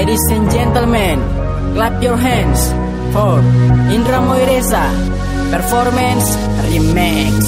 Ladies and gentlemen, clap your hands for Indra Moireza Performance Remix.